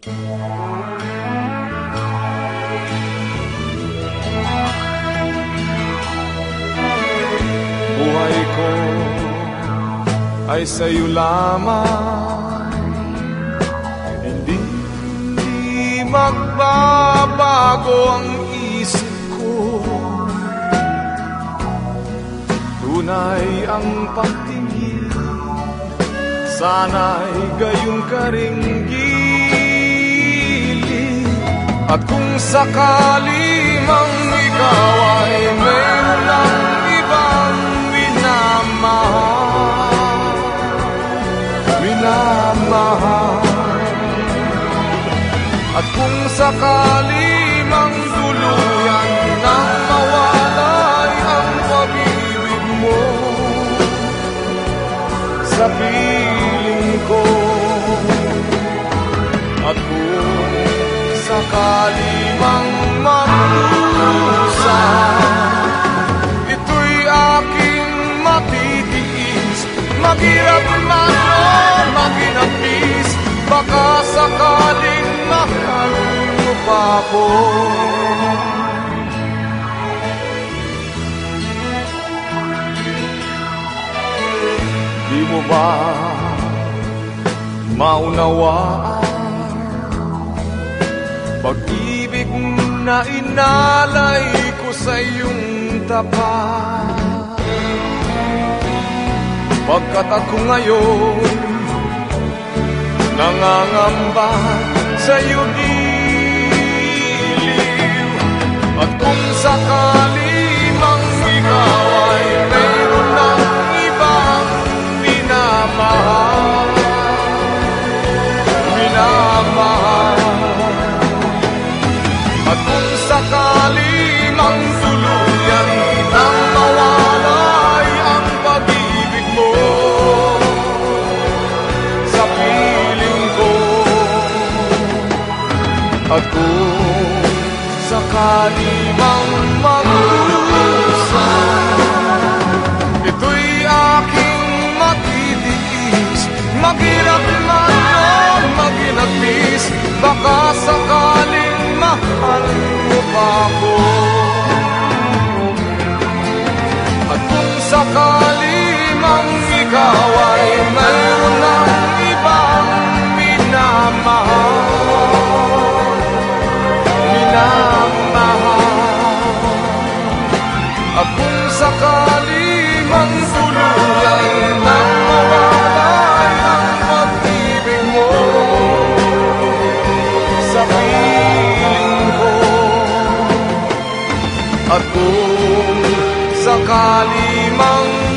Buhay ko ay sa'yo lamang. Hindi magbabago ang isip ko. Tunay ang pagtingin. Sana'y gayon ka gilid At kung sakali mang ikaw ay mayroon ng ibang minamahal Minamahal. At kung sakali mang tuluyan nang mawalay ang pag-ibig mo sa piling ko At kung sakali mang magdusa Ito'y aking matitiis. Maghirap man o maginapis Baka sakaling mahal mo pa ako. Di mo ba maunawaan Pag-ibig na inalay ko sa iyong tapat. Pagkat ako ngayon Nangangamba sa iyo giliw At kung sakali At kung sakali mang magdusa Ito'y aking matitiis. Maghirap man o maginagpis. Baka sakaling mahal mo pa ako. At kung sakali At kung sakali mang